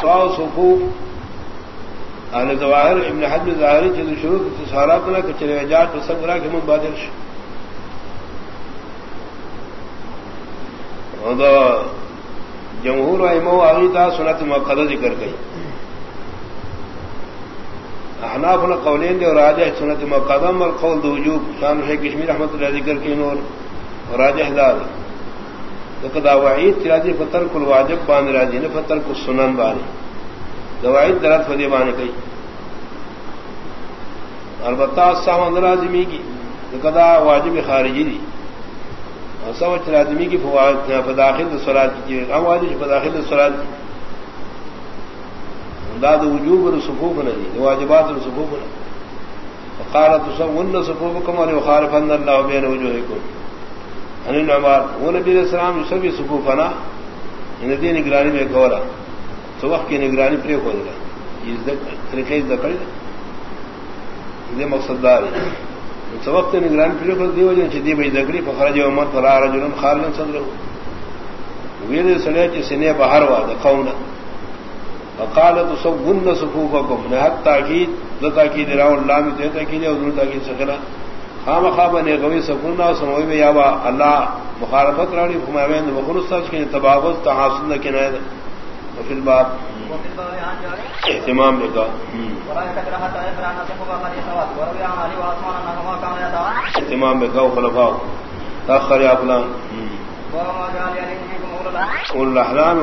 سو سفو اہل ظواہر، ابن حد ظاہری چیز شروع کی سہارا کنا کہ چلے جات تو سب رہا کہ من بادل ش جمہور ایمو آگی تھا سنت مقدہ ذکر گئی احناف نے قولین دے اور راجہ سنت مقدم اور قول دو وجوب. شان ہے کشمیر احمد اللہ ذکر کی نور. اور راجہ دار. کدا وعید تراجی فتر کل واجب باندھ راجی نے فتر کو سنن بانی دوائد درد فدی بانے گئی البتہ سام لازمی کی کدا واجب خارجی دی سوچ لازمی کی فداخل سراد کی ہم واجب فداخل سراد کی داد وجوب الصفوف نہیں واجبات الصفوف نہیں وقالت سب صفوفكم وليخالفن الله بين وجوهكم ان النبار وہ نبی علیہ السلام سبھی صفوفنا ان دی نگرانی میں کولا۔ تو وقت کی نگرانی پر کھول گا یہ طریقے ذکر یہ مقصد دار ہے۔ تو وقت نگرانی پر کھول دی وجہ چھ دی بھئی ذکری فخرج عمر فلا رجل خارج صدر ویل سنے چ سنے باہر وا قوم وقالت سبن صفوفكم نهت تاكيد تاكيد راو الله میں دیتا کہ یہ حضور تاکید سکلا خام خواب نے غوی سکونا سموی میں یا اللہ مخالفت راڑی فرماویں بخور سچ کے تباغت تحاسن نہ کنائے وفي الباب اہتمام لگا اہتمام لگا خلفاء. تاخر یا فلان. اول الاحلام